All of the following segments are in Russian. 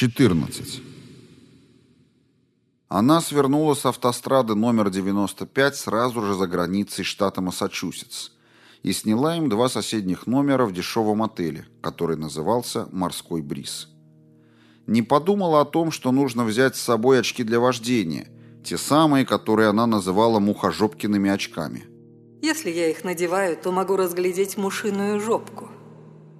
14. Она свернула с автострады номер 95 сразу же за границей штата Массачусетс и сняла им два соседних номера в дешевом отеле, который назывался «Морской бриз». Не подумала о том, что нужно взять с собой очки для вождения, те самые, которые она называла мухожопкиными очками. Если я их надеваю, то могу разглядеть мушиную жопку.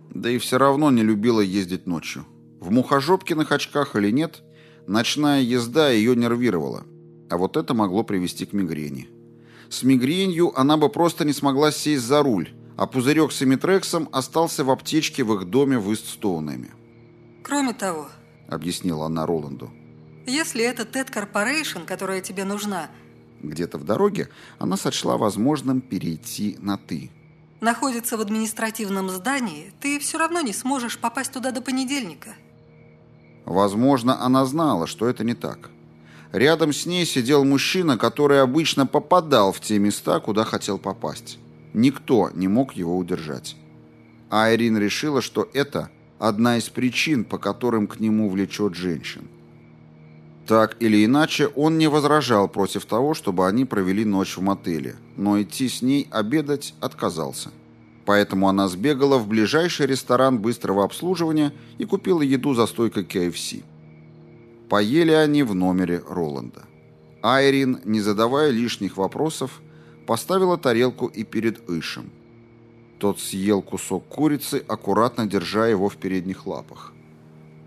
Да и все равно не любила ездить ночью. В мухожопкиных очках или нет, ночная езда ее нервировала, а вот это могло привести к мигрени. С мигренью она бы просто не смогла сесть за руль, а пузырек с эмитрексом остался в аптечке в их доме в Истстоунеме. Кроме того, объяснила она Роланду. Если это TED Corporation, которая тебе нужна, где-то в дороге она сочла возможным перейти на «ты». Находится в административном здании, ты все равно не сможешь попасть туда до понедельника. Возможно, она знала, что это не так. Рядом с ней сидел мужчина, который обычно попадал в те места, куда хотел попасть. Никто не мог его удержать. А Айрин решила, что это одна из причин, по которым к нему влечет женщин. Так или иначе, он не возражал против того, чтобы они провели ночь в мотеле, но идти с ней обедать отказался. Поэтому она сбегала в ближайший ресторан быстрого обслуживания и купила еду за стойкой KFC. Поели они в номере Роланда. Айрин, не задавая лишних вопросов, поставила тарелку и перед Ишем. Тот съел кусок курицы, аккуратно держа его в передних лапах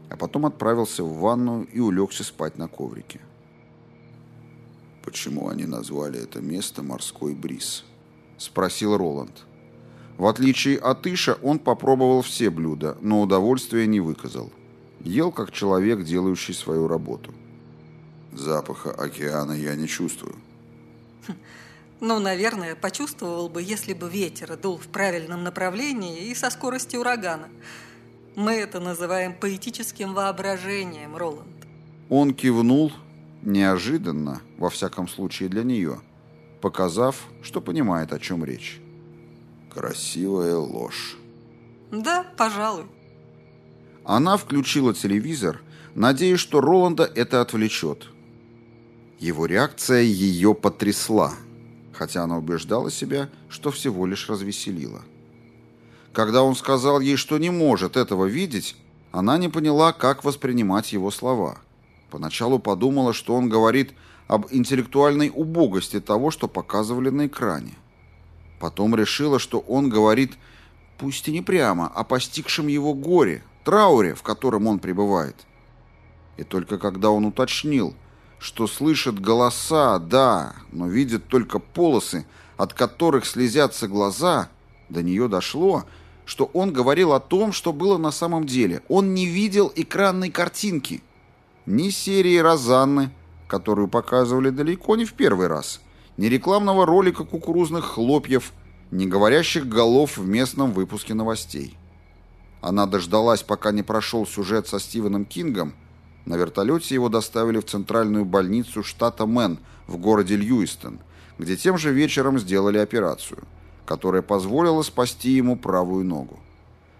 а потом отправился в ванную и улегся спать на коврике. «Почему они назвали это место «Морской бриз»?» – спросил Роланд. В отличие от Иша, он попробовал все блюда, но удовольствия не выказал. Ел как человек, делающий свою работу. «Запаха океана я не чувствую». Ну, наверное, почувствовал бы, если бы ветер дул в правильном направлении и со скоростью урагана – мы это называем поэтическим воображением, Роланд. Он кивнул, неожиданно, во всяком случае для нее, показав, что понимает, о чем речь. Красивая ложь. Да, пожалуй. Она включила телевизор, надеясь, что Роланда это отвлечет. Его реакция ее потрясла, хотя она убеждала себя, что всего лишь развеселила. Когда он сказал ей, что не может этого видеть, она не поняла, как воспринимать его слова. Поначалу подумала, что он говорит об интеллектуальной убогости того, что показывали на экране. Потом решила, что он говорит, пусть и не прямо, о постигшем его горе, трауре, в котором он пребывает. И только когда он уточнил, что слышит голоса, да, но видит только полосы, от которых слезятся глаза, до нее дошло, что он говорил о том, что было на самом деле. Он не видел экранной картинки. Ни серии Розанны, которую показывали далеко не в первый раз, ни рекламного ролика кукурузных хлопьев, ни говорящих голов в местном выпуске новостей. Она дождалась, пока не прошел сюжет со Стивеном Кингом. На вертолете его доставили в центральную больницу штата Мэн в городе Льюистон, где тем же вечером сделали операцию – которая позволила спасти ему правую ногу.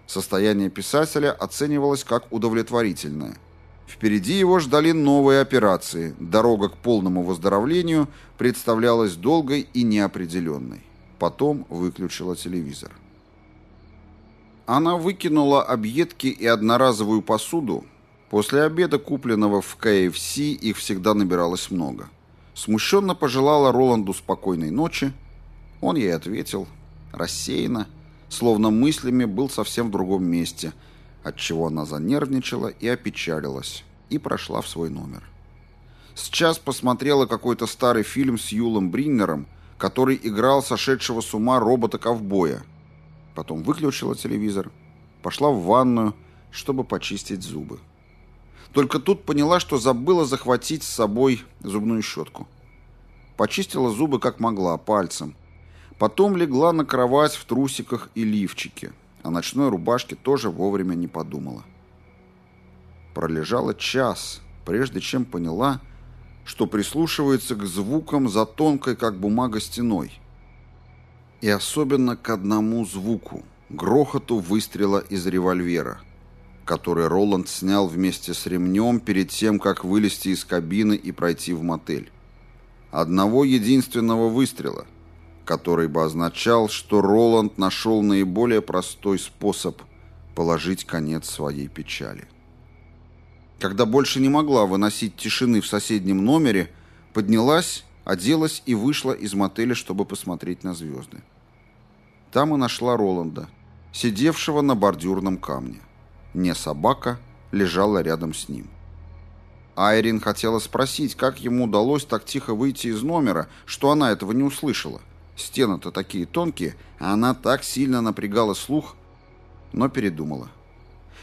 Состояние писателя оценивалось как удовлетворительное. Впереди его ждали новые операции, дорога к полному выздоровлению представлялась долгой и неопределенной. Потом выключила телевизор. Она выкинула объедки и одноразовую посуду. После обеда, купленного в КФС, их всегда набиралось много. Смущенно пожелала Роланду спокойной ночи он ей ответил, рассеянно, словно мыслями был совсем в другом месте, отчего она занервничала и опечалилась, и прошла в свой номер. Сейчас посмотрела какой-то старый фильм с Юлом Бриннером, который играл сошедшего с ума робота-ковбоя. Потом выключила телевизор, пошла в ванную, чтобы почистить зубы. Только тут поняла, что забыла захватить с собой зубную щетку. Почистила зубы как могла, пальцем, Потом легла на кровать в трусиках и лифчике. О ночной рубашке тоже вовремя не подумала. Пролежала час, прежде чем поняла, что прислушивается к звукам за тонкой, как бумага, стеной. И особенно к одному звуку – грохоту выстрела из револьвера. который Роланд снял вместе с ремнем перед тем, как вылезти из кабины и пройти в мотель. Одного единственного выстрела, который бы означал, что Роланд нашел наиболее простой способ положить конец своей печали. Когда больше не могла выносить тишины в соседнем номере, поднялась, оделась и вышла из мотеля, чтобы посмотреть на звезды. Там и нашла Роланда, сидевшего на бордюрном камне. Не собака лежала рядом с ним. Айрин хотела спросить, как ему удалось так тихо выйти из номера, что она этого не услышала. Стены-то такие тонкие, а она так сильно напрягала слух, но передумала.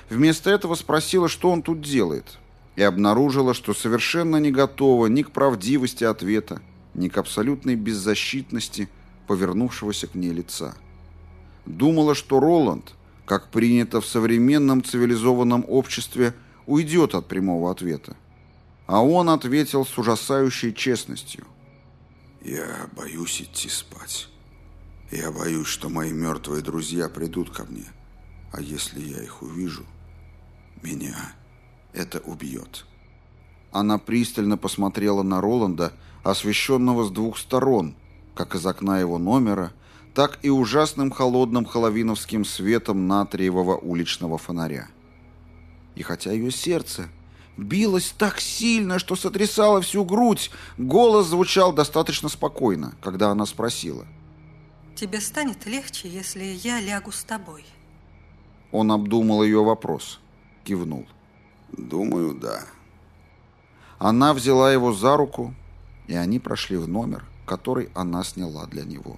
Вместо этого спросила, что он тут делает, и обнаружила, что совершенно не готова ни к правдивости ответа, ни к абсолютной беззащитности повернувшегося к ней лица. Думала, что Роланд, как принято в современном цивилизованном обществе, уйдет от прямого ответа. А он ответил с ужасающей честностью. «Я боюсь идти спать. Я боюсь, что мои мертвые друзья придут ко мне. А если я их увижу, меня это убьет». Она пристально посмотрела на Роланда, освещенного с двух сторон, как из окна его номера, так и ужасным холодным холовиновским светом натриевого уличного фонаря. И хотя ее сердце билось так сильно, что сотрясало всю грудь, голос звучал достаточно спокойно, когда она спросила. «Тебе станет легче, если я лягу с тобой?» Он обдумал ее вопрос, кивнул. «Думаю, да». Она взяла его за руку, и они прошли в номер, который она сняла для него.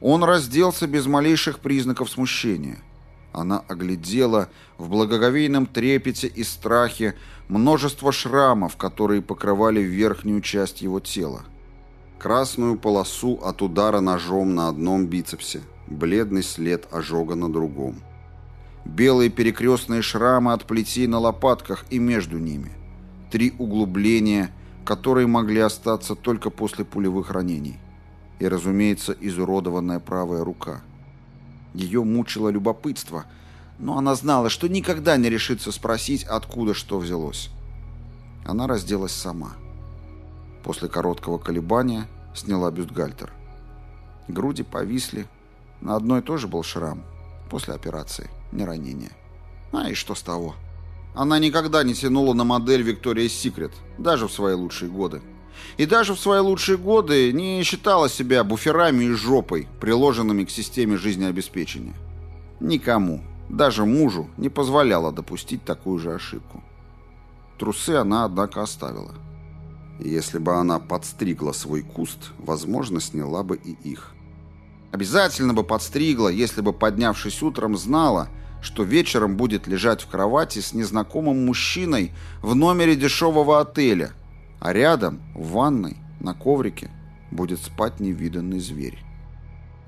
Он разделся без малейших признаков смущения. Она оглядела в благоговейном трепете и страхе множество шрамов, которые покрывали верхнюю часть его тела. Красную полосу от удара ножом на одном бицепсе, бледный след ожога на другом. Белые перекрестные шрамы от плетей на лопатках и между ними. Три углубления, которые могли остаться только после пулевых ранений и, разумеется, изуродованная правая рука. Ее мучило любопытство, но она знала, что никогда не решится спросить, откуда что взялось. Она разделась сама. После короткого колебания сняла бюстгальтер. Груди повисли. На одной тоже был шрам. После операции, не ранение. А и что с того? Она никогда не тянула на модель Victoria's Secret, даже в свои лучшие годы. И даже в свои лучшие годы не считала себя буферами и жопой, приложенными к системе жизнеобеспечения. Никому, даже мужу, не позволяла допустить такую же ошибку. Трусы она, однако, оставила. если бы она подстригла свой куст, возможно, сняла бы и их. Обязательно бы подстригла, если бы, поднявшись утром, знала, что вечером будет лежать в кровати с незнакомым мужчиной в номере дешевого отеля – а рядом, в ванной, на коврике, будет спать невиданный зверь.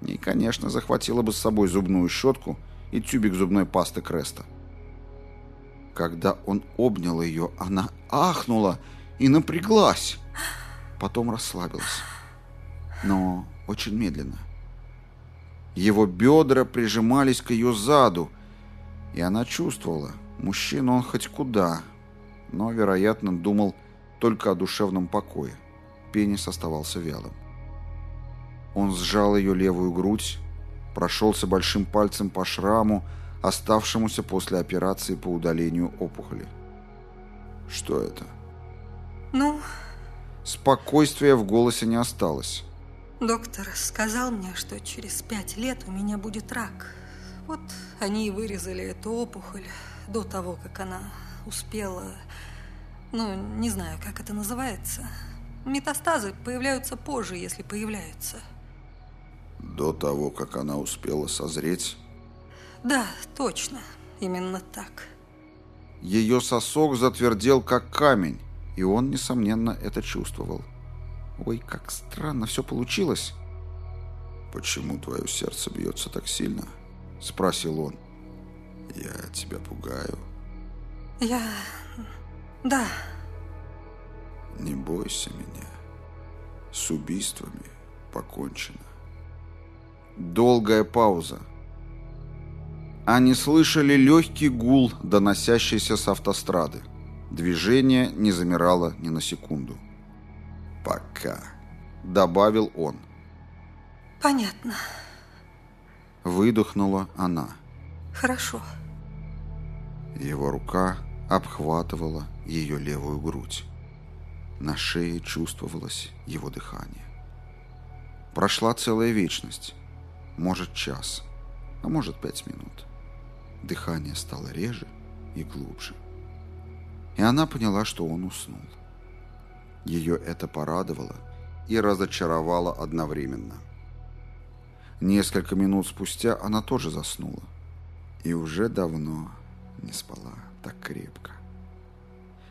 И, конечно, захватила бы с собой зубную щетку и тюбик зубной пасты Креста. Когда он обнял ее, она ахнула и напряглась. Потом расслабилась. Но очень медленно. Его бедра прижимались к ее заду, и она чувствовала, мужчина он хоть куда, но, вероятно, думал, только о душевном покое. Пенис оставался вялым. Он сжал ее левую грудь, прошелся большим пальцем по шраму, оставшемуся после операции по удалению опухоли. Что это? Ну? Спокойствия в голосе не осталось. Доктор сказал мне, что через пять лет у меня будет рак. Вот они и вырезали эту опухоль до того, как она успела ну, не знаю, как это называется. Метастазы появляются позже, если появляются. До того, как она успела созреть? Да, точно. Именно так. Ее сосок затвердел, как камень, и он, несомненно, это чувствовал. Ой, как странно все получилось. «Почему твое сердце бьется так сильно?» – спросил он. «Я тебя пугаю». «Я да. Не бойся меня. С убийствами покончено. Долгая пауза. Они слышали легкий гул, доносящийся с автострады. Движение не замирало ни на секунду. «Пока», — добавил он. «Понятно». Выдохнула она. «Хорошо». Его рука обхватывала ее левую грудь. На шее чувствовалось его дыхание. Прошла целая вечность, может час, а может пять минут. Дыхание стало реже и глубже. И она поняла, что он уснул. Ее это порадовало и разочаровало одновременно. Несколько минут спустя она тоже заснула. И уже давно не спала так крепко.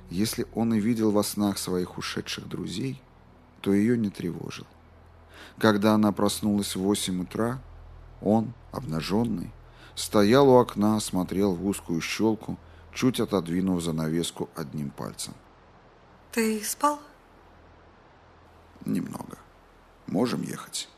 Если он и видел во снах своих ушедших друзей, то ее не тревожил. Когда она проснулась в восемь утра, он, обнаженный, стоял у окна, смотрел в узкую щелку, чуть отодвинув занавеску одним пальцем. «Ты спал?» «Немного. Можем ехать?»